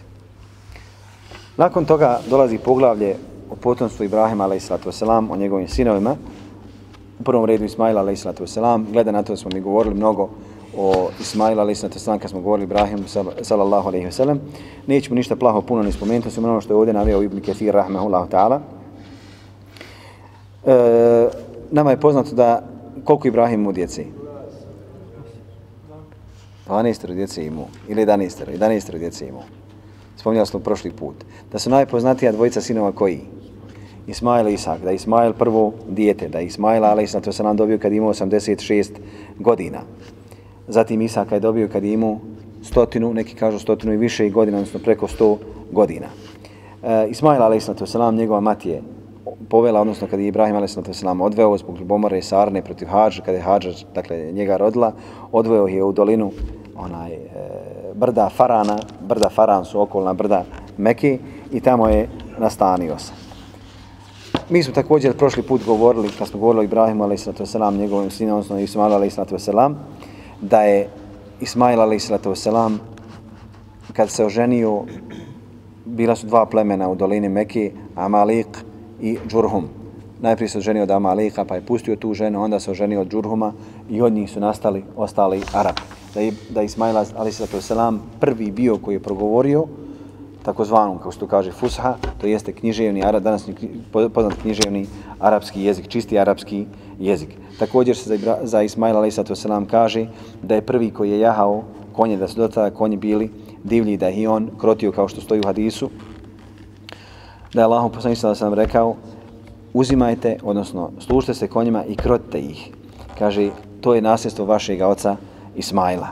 Speaker 2: Nakon toga dolazi poglavlje o potomstvu Ibrahima a.s. o njegovim sinovima, u prvom redu Ismaila a.s. gleda na to da smo mi govorili mnogo o Ismaila a.s. kad smo govorili Ibrahim sallallahu alaihi wasallam. Nećemo ništa plaho puno ni spomenuti, samo ono što je ovdje navio Ibn Kathir rahmehullahu ta'ala. E, nama je poznato da koliko Ibrahim mu djeci? 12 djece imao, ili 11, 11 djece imao. Spomnjali smo prošli put. Da su najpoznatija dvojica sinova koji? Ismail i Isak, da je Ismail prvo dijete, da je Ismail ali to se nam dobio kad imao 86 godina. Zatim Isaka je dobio kad je imao stotinu, neki kažu stotinu i više godina, odnosno preko 100 godina. E, Ismail ali to se nam njegova mati je povela, odnosno kad je Ibrahim ali to se odveo zbog ljubomore Sarne protiv Hadža, kada je Hadža, dakle, njega rodila, odveo je u dolinu onaj e, brda Farana, brda Faran su okolna brda Meki i tamo je nastanio se. Mi smo također prošli put govorili, kad smo govorili o Ibrahimu a.s. njegovim sinom, odnosno Ismailu a.s. da je Ismail a.s. kad se oženio, bila su dva plemena u dolini Meki, Amalik i Džurhum. Najprije se oženio od Amalika, pa je pustio tu ženu, onda se oženio od Džurhuma i od njih su nastali ostali Arabi. Da je, da je Ismail a.s. prvi bio koji je progovorio, takozvanom, kako se to kaže, fusha, to jeste književni, danas poznat književni arapski jezik, čisti arapski jezik. Također se za, za Ismaila a.s. kaže da je prvi koji je jahao konje, da su do tada konji bili divlji, da je on krotio kao što stoji u hadisu, da je Allahom poslanik sam rekao, uzimajte, odnosno služite se konjima i krotite ih. Kaže, to je nasljedstvo vašeg oca Ismaila.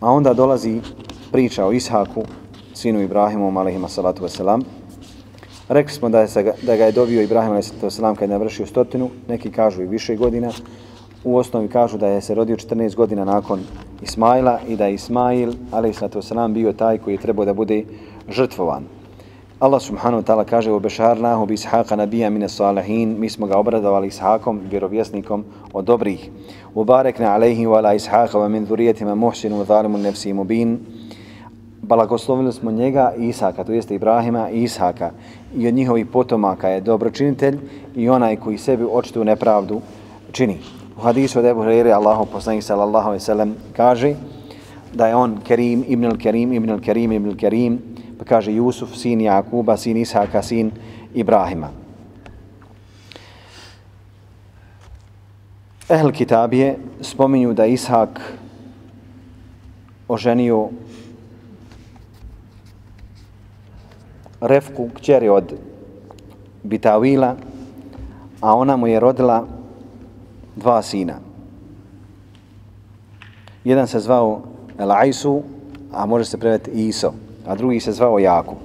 Speaker 2: A onda dolazi priča o Ishaku, sinu Ibrahimu, alaihima salatu wasalam. Rekli smo da, je da ga je dobio Ibrahim, salatu wasalam, kad je navršio stotinu, neki kažu i više godina. U osnovi kažu da je se rodio 14 godina nakon Ismaila i da je Ismail, alaihima salatu bio taj koji je trebao da bude žrtvovan. Allah subhanahu wa ta'ala kaže u Bešarnahu bi Ishaqa nabija mine salihin, mi smo ga obradovali Ishakom, vjerovjesnikom od dobrih. Ubarekna alaihi wa ala Ishaqa wa min dhurijetima muhsinu wa zalimu nefsi mubin. Balagoslovili smo njega i Isaka, to jeste Ibrahima i Ishaka. I od njihovih potomaka je dobročinitelj i onaj koji sebi očitu nepravdu čini. U hadisu od Ebu Hrere, Allahu poslanih sallallahu alaihi sallam, kaže da je on Kerim ibn al-Kerim ibn al-Kerim ibn al-Kerim, pa kaže Jusuf, sin Jakuba, sin Ishaka, sin Ibrahima. Ehl Kitabije spominju da Ishak oženio Refku, kćeri od Bitavila, a ona mu je rodila dva sina. Jedan se zvao Elaisu, a može se preveti Iso, a drugi se zvao Jakub.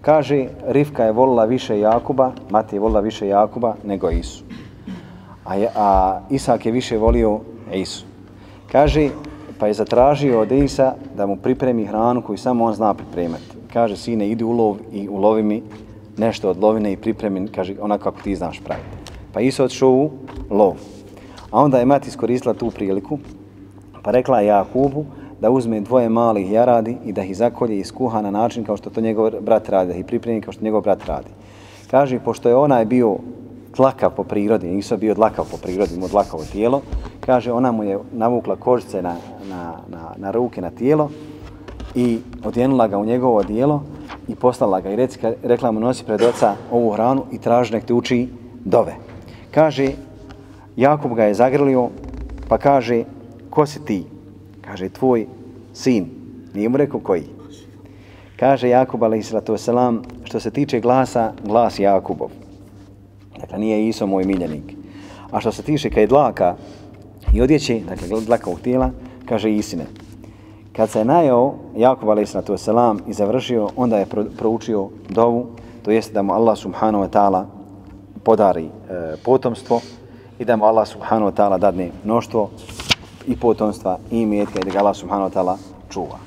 Speaker 2: Kaže, Rifka je volila više Jakuba, mati je volila više Jakuba nego Isu. A, a Isak je više volio Isu. Kaže, pa je zatražio od Isa da mu pripremi hranu koju samo on zna pripremati. Kaže, sine, idi u lov i ulovi mi nešto od lovine i pripremi, kaže, onako kako ti znaš praviti. Pa Iso odšao u lov. A onda je mati iskoristila tu priliku, pa rekla Jakubu da uzme dvoje malih jaradi i da ih zakolje i skuha na način kao što to njegov brat radi, da ih pripremi kao što njegov brat radi. Kaže, pošto je onaj bio tlakav po prirodi, Iso bio dlakav po prirodi, mu dlakavo tijelo, kaže, ona mu je navukla kožice na, na, na, na ruke, na tijelo i odjenula ga u njegovo odijelo i poslala ga i rekla mu nosi pred oca ovu hranu i traži nek te uči dove. Kaže, Jakub ga je zagrlio, pa kaže, ko si ti? Kaže, tvoj sin. Nije mu rekao koji. Kaže Jakub, alaihissalatu što se tiče glasa, glas Jakubov. Dakle, nije Iso moj miljenik. A što se tiče kaj dlaka i odjeće, dakle, dlaka u tijela, kaže Isine. Kad se je najao Jakub, alaihissalatu i završio, onda je proučio dovu, to jest da mu Allah subhanahu wa ta'ala podari e, potomstvo i da mu Allah subhanahu wa ta'ala dadne mnoštvo i potomstva i imetka i da ga Allah subhanahu wa ta'ala čuva.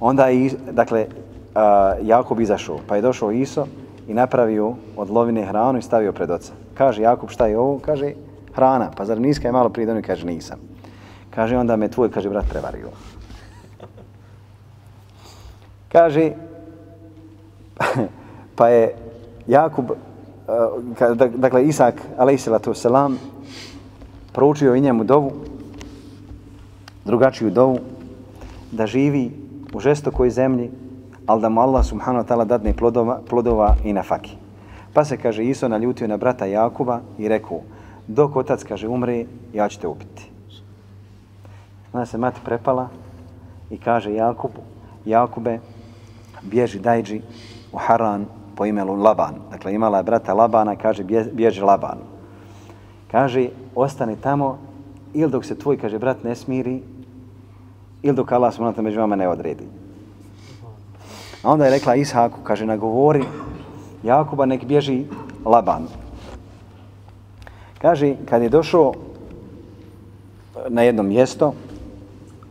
Speaker 2: Onda je, dakle, uh, Jakub izašao, pa je došao Iso i napravio od lovine hranu i stavio pred oca. Kaže Jakub, šta je ovo? Kaže, hrana. Pa zar niska je malo prije donio? Kaže, nisam. Kaže, onda me tvoj, kaže, brat prevario. Kaže, pa je Jakub, uh, dakle, Isak, alaihissalatu selam, proučio i njemu dovu, drugačiju dovu, da živi u žestokoj zemlji, ali da mu Allah subhanahu wa ta'ala dadne plodova, plodova i na faki. Pa se, kaže, Iso naljutio na brata Jakuba i rekao, dok otac, kaže, umre, ja ću te ubiti. Onda se mati prepala i kaže Jakubu, Jakube, bježi dajđi u Haran po imelu Laban. Dakle, imala je brata Labana, kaže, bježi Laban. Kaže, ostani tamo ili dok se tvoj, kaže, brat ne smiri, ili dok Allah subhanahu među vama ne odredi. A onda je rekla Ishaku, kaže, nagovori Jakuba nek bježi Laban. Kaže, kad je došao na jedno mjesto,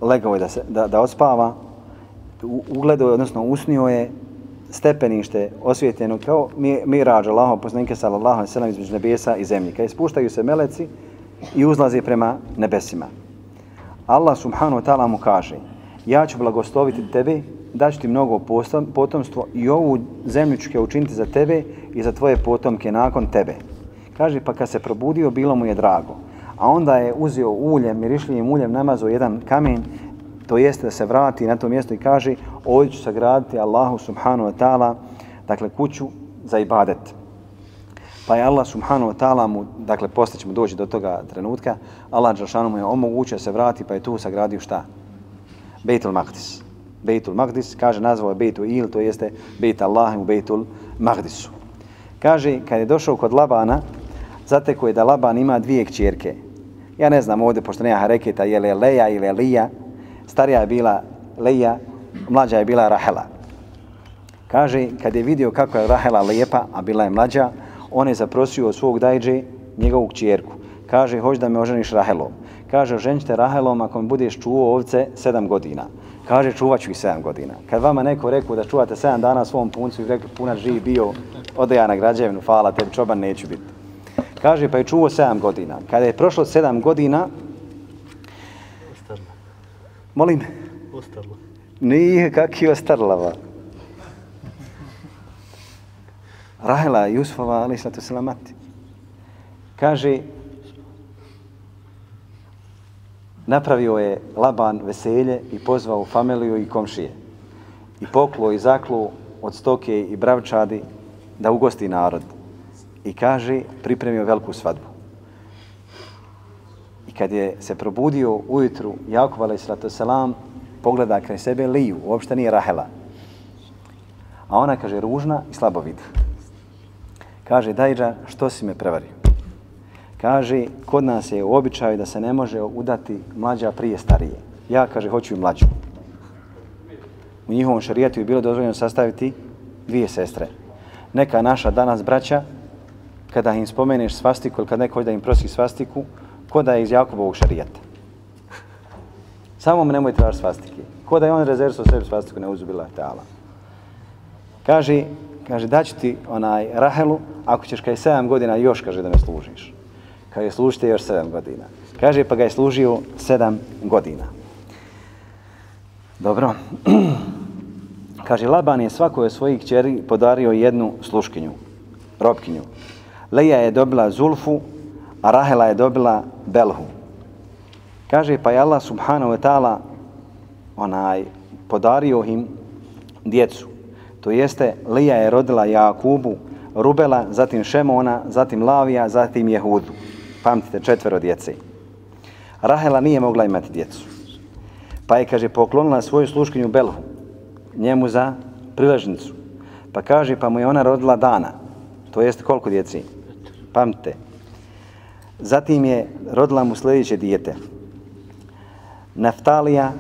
Speaker 2: legao je da, se, da, da odspava, ugledao je, odnosno usnio je stepenište osvijetljeno kao mi, mi Allahom poslanika sallallahu alaihi sallam između nebesa i zemlji. Kad ispuštaju se meleci i uzlaze prema nebesima. Allah subhanahu wa ta'ala mu kaže ja ću blagosloviti tebe, daću ti mnogo potomstvo i ovu zemlju ću učiniti za tebe i za tvoje potomke nakon tebe. Kaže, pa kad se probudio, bilo mu je drago. A onda je uzeo uljem, mirišljivim uljem, namazao jedan kamen, to jeste da se vrati na to mjesto i kaže, ovdje ću sagraditi Allahu subhanahu wa ta'ala, dakle, kuću za ibadet. Pa je Allah subhanahu wa ta'ala mu, dakle, posle ćemo doći do toga trenutka, Allah Đelšanu mu je omogućio se vrati, pa je tu sagradio šta? Bejtul Maqdis. Bejtul Maqdis, kaže, nazvao je Bejtul Il, to jeste Bejt Allah u Bejtul Maqdisu. Kaže, kad je došao kod Labana, zateko je da Laban ima dvije kćerke. Ja ne znam ovdje, pošto nema hareketa, je li Leja ili Lija. Starija je bila Leija, mlađa je bila Rahela. Kaže, kad je vidio kako je Rahela lijepa, a bila je mlađa, on je zaprosio od svog dajđe njegovu kćerku. Kaže, hoć da me oženiš Rahelom. Kaže, oženite Rahelom ako mi budeš čuo ovce sedam godina. Kaže, čuvat ću ih sedam godina. Kad vama neko rekao da čuvate sedam dana svom puncu i rekli, punac živ bio, ode ja na građevinu, hvala tebi, čoban neću biti. Kaže, pa je čuo sedam godina. Kada je prošlo sedam godina... Molim?
Speaker 3: Ostarla.
Speaker 2: Nije, kak je ostarlava? Rahela Jusufova, ali sallatu selamati. Kaže, napravio je Laban veselje i pozvao familiju i komšije. I poklo i zaklo od stoke i bravčadi da ugosti narod. I kaže, pripremio veliku svadbu. I kad je se probudio ujutru, Jakub a.s. pogleda kraj sebe Liju, uopšte nije Rahela. A ona kaže, ružna i slabovid. Kaže, Dajđa, što si me prevario? Kaže, kod nas je u običaju da se ne može udati mlađa prije starije. Ja, kaže, hoću i mlađu. U njihovom šarijetu je bilo dozvoljeno sastaviti dvije sestre. Neka naša danas braća, kada im spomeneš svastiku ili kad neko hoće da im prosi svastiku, ko da je iz Jakubovog šarijeta. Samo mu nemoj tražiti svastike. Ko da je on rezervstvo sebi svastiku ne uzubila teala. Kaže, kaže, daću ti onaj Rahelu, ako ćeš kaj sedam godina još, kaže, da me služiš. Kaže, služite još sedam godina. Kaže, pa ga je služio sedam godina. Dobro. kaže, Laban je svakoj svojih kćeri podario jednu sluškinju, robkinju. Leja je dobila Zulfu, a Rahela je dobila Belhu. Kaže, pa je Allah subhanahu wa ta'ala onaj, podario im djecu. To jeste, Lija je rodila Jakubu, Rubela, zatim Šemona, zatim Lavija, zatim Jehudu. Pamtite, četvero djece. Rahela nije mogla imati djecu. Pa je, kaže, poklonila svoju sluškinju Belhu, njemu za priležnicu. Pa kaže, pa mu je ona rodila Dana. To jeste koliko djeci? Pamtite. Zatim je rodila mu sljedeće dijete. Naftalija,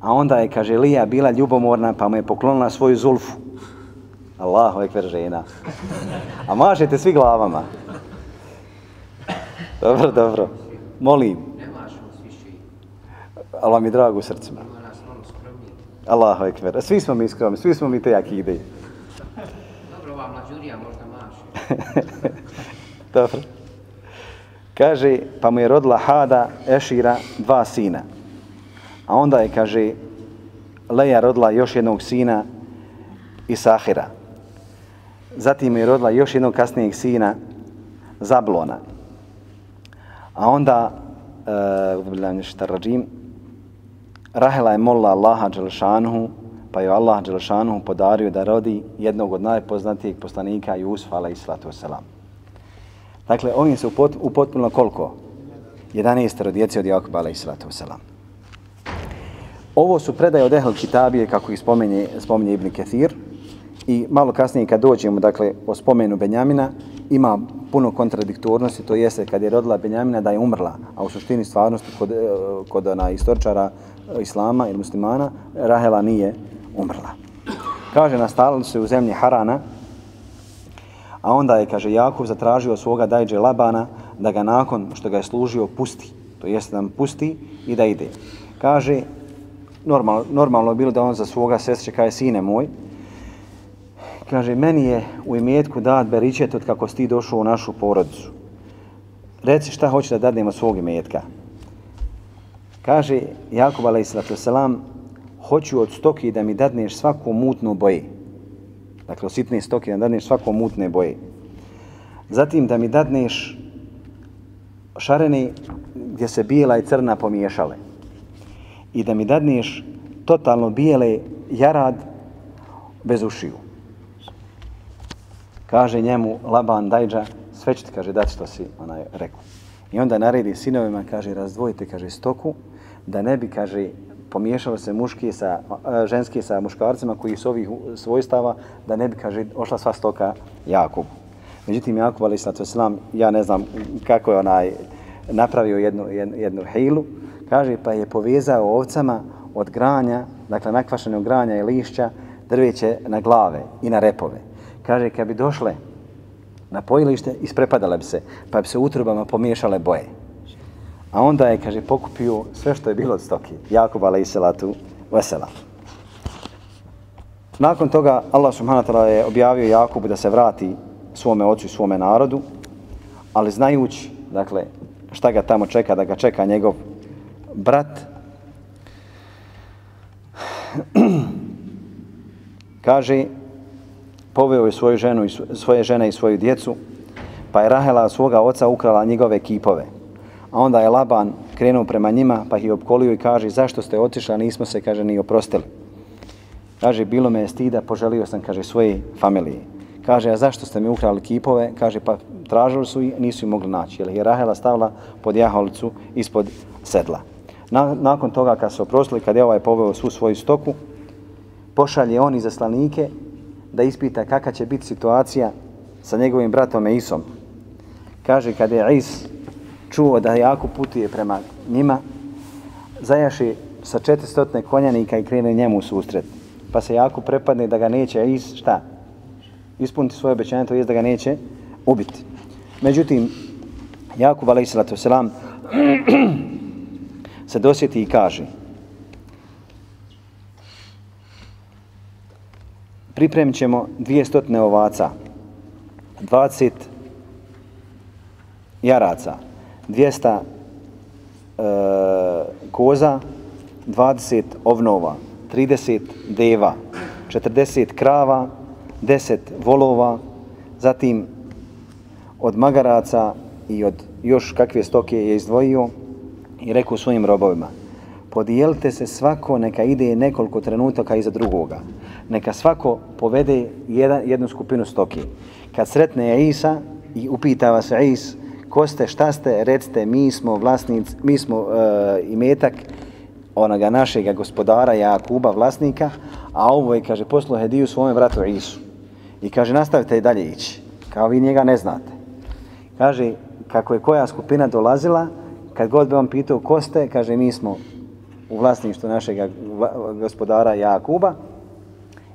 Speaker 2: a onda je, kaže, Lija bila ljubomorna, pa mu je poklonila svoju zulfu. Allahu ekver žena. A mašete svi glavama. Dobro, dobro. Molim. Vam je drago u srcima. Allahu ekver. Svi smo mi skromni, svi smo mi te akide.
Speaker 4: Dobro, ova mlađurija možda maši.
Speaker 2: Dobro. Kaže, pa mu je rodila Hada, Ešira, dva sina. A onda je, kaže, Leja rodila još jednog sina, Isahira. Zatim je rodila još jednog kasnijeg sina, Zablona. A onda, uh, Rahela je molila Allaha Đelšanuhu, pa je Allah Đelšanuhu podario da rodi jednog od najpoznatijih poslanika Jusuf, ala salatu wasalam. Dakle, ovim se upot, upotpunilo koliko? 11 djece od Jakuba, ala islatu wasalam. Ovo su predaje od Ehl Kitabije, kako ih spomenje, spomenje Ibn Kathir. I malo kasnije kad dođemo, dakle, o spomenu Benjamina, ima puno kontradiktornosti, to jeste kad je rodila Benjamina da je umrla, a u suštini stvarnosti kod, e, kod ona istoričara e, Islama ili muslimana, Rahela nije umrla. Kaže, nastali se u zemlji Harana, a onda je, kaže, Jakov zatražio svoga dajđe Labana da ga nakon što ga je služio pusti. To jest da mu pusti i da ide. Kaže, normal, normalno je bilo da on za svoga sestre kaže, sine moj, kaže, meni je u imetku dat beričet od kako si ti došao u našu porodicu. Reci šta hoće da dadnem od svog imetka. Kaže Jakub a.s. hoću od stoki da mi dadneš svaku mutnu boju. Dakle, od sitne stoki da dadneš svako mutne boje. Zatim da mi dadneš šareni gdje se bijela i crna pomiješale. I da mi dadneš totalno bijele jarad bez ušiju kaže njemu Laban Dajđa, sve ću ti, kaže, dati što si onaj rekao. I onda naredi sinovima, kaže, razdvojite, kaže, stoku, da ne bi, kaže, pomiješalo se muški sa, ženski sa muškarcima koji su ovih svojstava, da ne bi, kaže, ošla sva stoka Jakubu. Međutim, Jakub, ali sad islam, ja ne znam kako je onaj napravio jednu, jednu, jednu hilu, kaže, pa je povezao ovcama od granja, dakle, nakvašenog granja i lišća, drveće na glave i na repove kaže, kad bi došle na pojilište, isprepadale bi se, pa bi se utrubama pomiješale boje. A onda je, kaže, pokupio sve što je bilo od stoki. Jakub alaih salatu vesela. Nakon toga, Allah subhanahu ta'ala je objavio Jakubu da se vrati svome ocu i svome narodu, ali znajući, dakle, šta ga tamo čeka, da ga čeka njegov brat, kaže, poveo je svoju ženu i svoje žene i svoju djecu, pa je Rahela svoga oca ukrala njegove kipove. A onda je Laban krenuo prema njima, pa ih je opkolio i kaže, zašto ste otišli, a nismo se, kaže, ni oprostili. Kaže, bilo me je stida, poželio sam, kaže, svoje familije. Kaže, a zašto ste mi ukrali kipove? Kaže, pa tražili su i nisu ih mogli naći. Jer je Rahela stavila pod jaholicu ispod sedla. Na, nakon toga, kad se oprostili, kad je ovaj poveo svu svoju stoku, pošalje on i zaslanike da ispita kakva će biti situacija sa njegovim bratom Eisom. Kaže, kada je Is čuo da jako putuje prema njima, zajaši sa 400 konjanika i krene njemu u susret. Pa se jako prepadne da ga neće Is, šta? Ispuniti svoje obećanje, to je da ga neće ubiti. Međutim, Jakub, alaihissalatu wasalam, se dosjeti i kaže pripremit ćemo 200 ovaca, 20 jaraca, 200 e, koza, 20 ovnova, 30 deva, 40 krava, 10 volova, zatim od magaraca i od još kakve stoke je izdvojio i rekao svojim robovima, podijelite se svako, neka ide nekoliko trenutaka iza drugoga. Neka svako povede jedan, jednu skupinu stoke. Kad sretne Isa i upitava se Is, ko ste, šta ste, recite, mi smo vlasnici, mi smo e, imetak onoga našega gospodara Jakuba, vlasnika, a ovo je, kaže, poslu Hediju svome vratu Isu. I kaže, nastavite i dalje ići, kao vi njega ne znate. Kaže, kako je koja skupina dolazila, kad god bi on pitao ko ste, kaže, mi smo u vlasništvu našeg gospodara Jakuba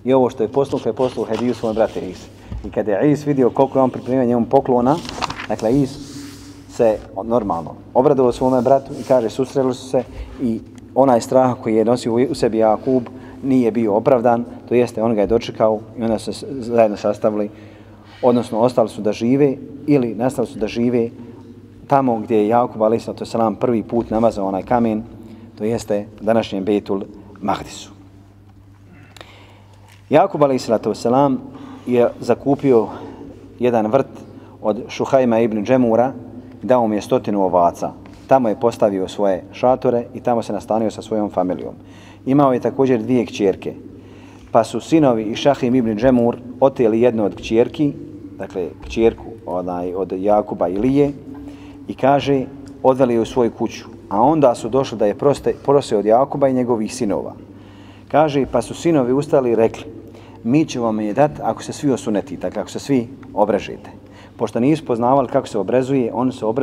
Speaker 2: i ovo što je poslu, je poslu Hediju svome brate Is. I kada je Is vidio koliko je on pripremio njemu poklona, dakle Is se normalno obradovao svome bratu i kaže susreli su se i onaj strah koji je nosio u sebi Jakub nije bio opravdan, to jeste on ga je dočekao i onda su se zajedno sastavili, odnosno ostali su da žive ili nastali su da žive tamo gdje je Jakub a.s. prvi put namazao onaj kamen, to jeste današnjem Betul Mahdisu. Jakub a.s. je zakupio jedan vrt od Šuhajma ibn Džemura dao mu je stotinu ovaca. Tamo je postavio svoje šatore i tamo se nastanio sa svojom familijom. Imao je također dvije kćerke, pa su sinovi i Šahim ibn Džemur oteli jednu od kćerki, dakle kćerku onaj, od Jakuba i Lije, i kaže, odveli je u svoju kuću. A onda su došli da je proste, prose od Jakuba i njegovih sinova. Kaže, pa su sinovi ustali i rekli, mi ćemo vam je dati ako se svi osunetite, dakle, ako se svi obražite. Pošto nisu poznavali kako se obrezuje, oni su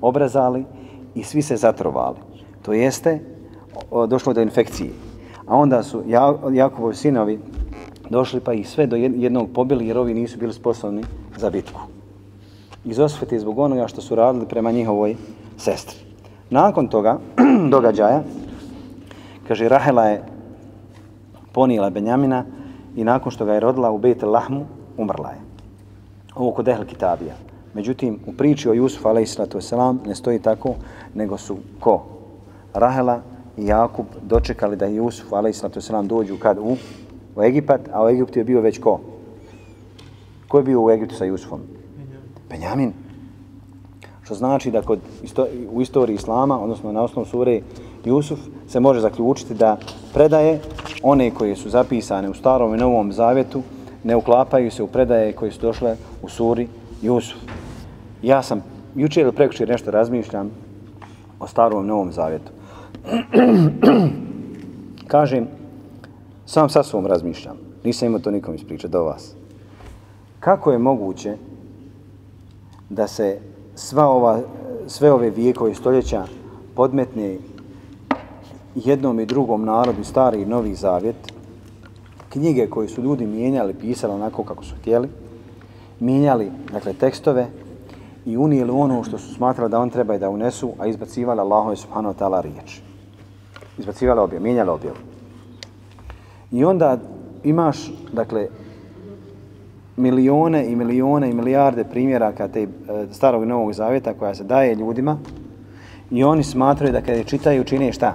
Speaker 2: obrezali i svi se zatrovali. To jeste, došlo do infekcije. A onda su Jakubovi sinovi došli pa ih sve do jednog pobili jer ovi nisu bili sposobni za bitku. Iz osvete zbog onoga što su radili prema njihovoj sestri. Nakon toga događaja, kaže, Rahela je ponijela Benjamina i nakon što ga je rodila u Bejte Lahmu, umrla je. Ovo kod Ehl Kitabija. Međutim, u priči o Jusufu, a.s. ne stoji tako, nego su ko? Rahela i Jakub dočekali da Jusuf, a.s. dođu kad u, u Egipat, a u Egiptu je bio već ko? Ko je bio u Egiptu sa Jusufom? Benjamin. Što znači da kod isto, u istoriji Islama, odnosno na osnovu sure Jusuf, se može zaključiti da predaje one koje su zapisane u starom i novom zavjetu ne uklapaju se u predaje koje su došle u suri Jusuf. Ja sam jučer ili prekućer nešto razmišljam o starom i novom zavjetu. Kažem, sam sa svom razmišljam. Nisam imao to nikom ispričati do vas. Kako je moguće da se sva ova, sve ove vijekove i stoljeća podmetne jednom i drugom narodu, stari i novi zavjet, knjige koje su ljudi mijenjali, pisali onako kako su htjeli, mijenjali dakle, tekstove i unijeli ono što su smatrali da on treba i da unesu, a izbacivali Allahove subhanahu wa ta'ala riječ. Izbacivali objav, mijenjali objav. I onda imaš, dakle, milione i milione i milijarde primjeraka te e, starog i novog zavjeta koja se daje ljudima i oni smatraju da kada je čitaju čine šta?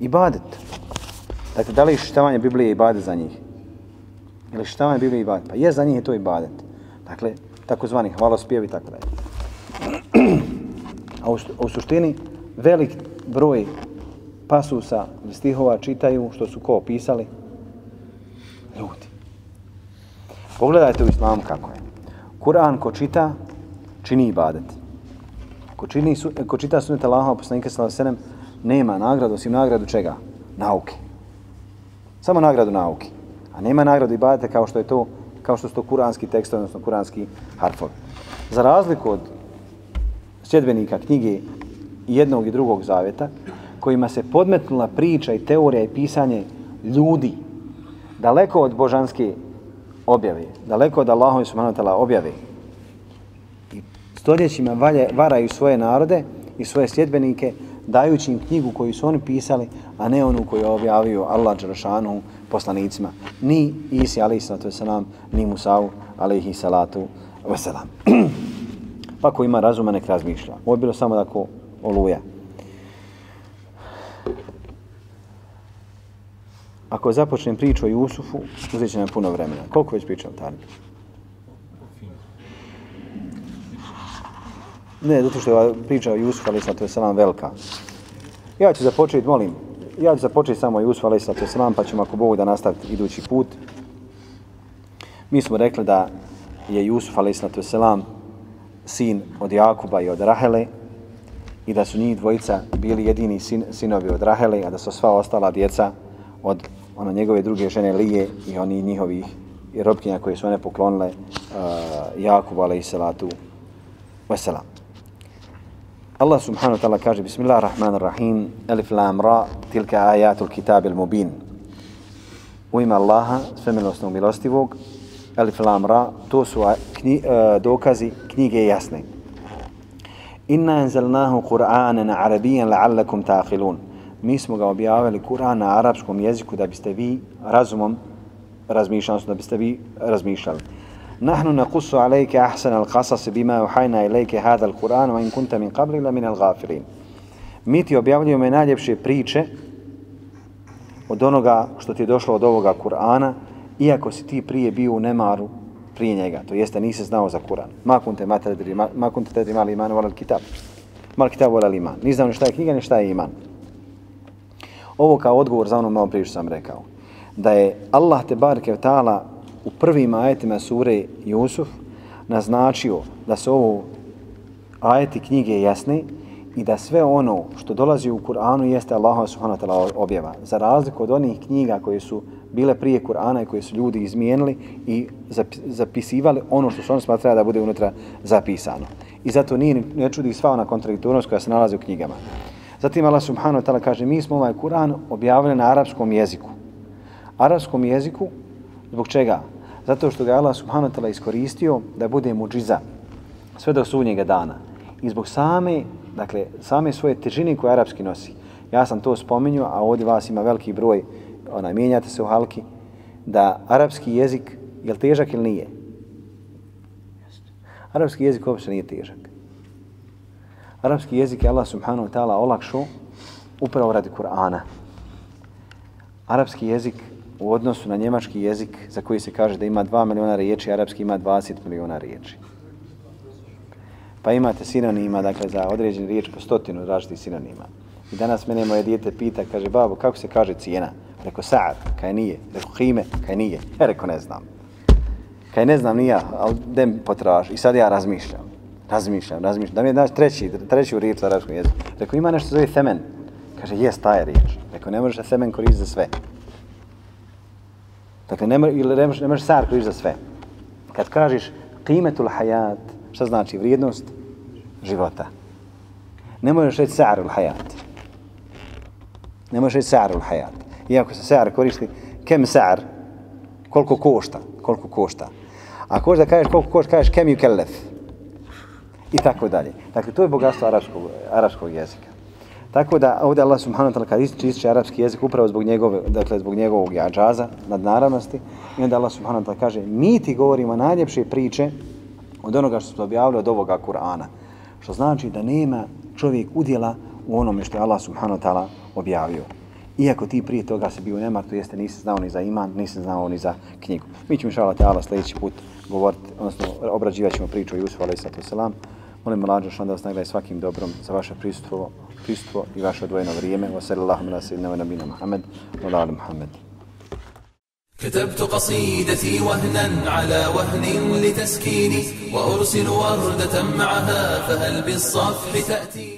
Speaker 2: Ibadet. Dakle, da li je Biblije i bade za njih? Ili šištavanje Biblije ibadet? Pa je za njih je to ibadet. Dakle, takozvani hvalospjevi i tako dalje. A u, u suštini, velik broj pasusa stihova čitaju što su ko opisali? Ljudi. Pogledajte u islamu kako je. Kur'an ko čita, čini ibadet. Ko, čini, ko čita sunet Allaha, poslanika sallallahu nema nagradu, osim nagradu čega? Nauke. Samo nagradu nauke. A nema nagradu ibadeta kao što je to, kao što su to kuranski tekst, odnosno kuranski harfovi. Za razliku od sjedbenika knjige jednog i drugog zavjeta, kojima se podmetnula priča i teorija i pisanje ljudi, daleko od božanske objave, daleko od Allahove subhanahu ta'ala objave, i stoljećima valje, varaju svoje narode i svoje sljedbenike, dajući im knjigu koju su oni pisali, a ne onu koju je objavio Allah Đerašanu poslanicima. Ni Isi, alaihi salatu wasalam, ni Musavu, alaihi salatu wasalam. pa ko ima razuma, nek razmišlja. Ovo je bilo samo da ko oluja. Ako započnem priču o Jusufu, uzet će nam puno vremena. Koliko već pričam, Tarnik? Ne, zato što je priča o Jusufu, ali sad to je velika. Ja ću započeti, molim, ja ću započeti samo o Jusufu, ali sad pa ćemo ako Bog da nastaviti idući put. Mi smo rekli da je Jusuf, alaih sallatu wasalam sin od Jakuba i od Rahele i da su njih dvojica bili jedini sin, sinovi od Rahele, a da su sva ostala djeca od ona njegove druge žene Lije i oni njihovih i robkinja koje su one poklonile uh, Jakubu alaih sallatu wasalam. Allah subhanahu wa ta'ala kaže Bismillahirrahmanirrahim Alif lam ra tilka ayatul kitabil mubin U ime Allaha svemilostnog milostivog Alif lam ra to su uh, dokazi knjige jasne Inna anzalnahu Qur'anan arabiyan la'allakum ta'qilun mi smo ga objavili Kur'an na arapskom jeziku da biste vi razumom razmišljali, da biste vi razmišljali. Nahnu naqusu alayka ahsana al-qasas bima uhayna ilayka hadha al-Qur'an wa in kunta min qabli la min al-ghafirin. Mi ti objavljujemo najljepše priče od onoga što ti je došlo od ovoga Kur'ana, iako si ti prije bio u nemaru prije njega, to jeste nisi znao za Kur'an. Ma kunte matadri, ma kunte tadri mal iman wal kitab. Mal kitab wal iman. Ni znam ni šta je knjiga, ni šta je iman. Ovo kao odgovor za ono malo prije što sam rekao. Da je Allah te barke ta'ala u prvim ajetima sure Jusuf naznačio da se ovo ajeti knjige jasni i da sve ono što dolazi u Kur'anu jeste Allahu subhanahu wa ta'ala objava. Za razliku od onih knjiga koje su bile prije Kur'ana i koje su ljudi izmijenili i zapisivali ono što su oni smatrali da bude unutra zapisano. I zato nije ne čudi sva ona kontradiktornost koja se nalazi u knjigama. Zatim Allah subhanahu wa ta'ala kaže mi smo ovaj Kur'an objavili na arapskom jeziku. Arapskom jeziku zbog čega? Zato što ga Allah subhanahu wa ta'ala iskoristio da bude muđiza sve do sunnjega dana. I zbog same, dakle, same svoje težine koje arapski nosi. Ja sam to spominjao, a ovdje vas ima veliki broj, ona, mijenjate se u halki, da arapski jezik, je li težak ili nije? Arapski jezik uopće nije težak. Arapski jezik je Allah subhanahu wa ta'ala olakšao upravo radi Kur'ana. Arapski jezik u odnosu na njemački jezik za koji se kaže da ima 2 miliona riječi, arapski ima 20 miliona riječi. Pa imate sinonima, dakle, za određeni riječ po stotinu različitih sinonima. I danas mene moje dijete pita, kaže, babo, kako se kaže cijena? Rekao, sa'ad, kaj nije. Rekao, hime, kaj nije. Ja rekao, ne znam. Kaj ne znam, nija, ali dem potraži. I sad ja razmišljam razmišljam, razmišljam. Da mi je daš treći, treći riječ za arapskom jeziku. Rekao, ima nešto zove semen. Kaže, jes, ta je riječ. Rekao, ne možeš semen koristiti za sve. Dakle, ne, ili ne možeš, ne možeš sar kriš za sve. Kad kažeš qimetul hayat, šta znači vrijednost života? Ne možeš reći sa'rul hayat. Ne možeš reći sa'rul hayat. Iako se sa'r koristi, kem sa'r, koliko košta, koliko košta. A ko da kažeš koliko košta, kažeš kem yukellef i tako dalje. Dakle, to je bogatstvo arapskog, arapskog jezika. Tako da ovdje Allah subhanahu wa ta'ala kad ističe arapski jezik upravo zbog njegove, dakle zbog njegovog jađaza, nadnaravnosti, i onda Allah subhanahu wa ta'ala kaže mi ti govorimo najljepše priče od onoga što smo objavili od ovoga Kur'ana. Što znači da nema čovjek udjela u onome što je Allah subhanahu wa ta'ala objavio. Iako ti prije toga se bio nemar, to jeste nisi znao ni za iman, nisi znao ni za knjigu. Mi ćemo inšala ta'ala sljedeći put govoriti, odnosno obrađivat ćemo priču o Jusufu a.s. Molim Allah što da vas nagrade svakim dobrom za vaše prisustvo, prisustvo i vaše odvojeno vrijeme. Wa sallallahu ala sayyidina wa nabina Muhammad wa ala Muhammad.
Speaker 1: كتبت قصيدتي وهنا على وهن لتسكيني وأرسل وردة معها فهل بالصفح تأتيني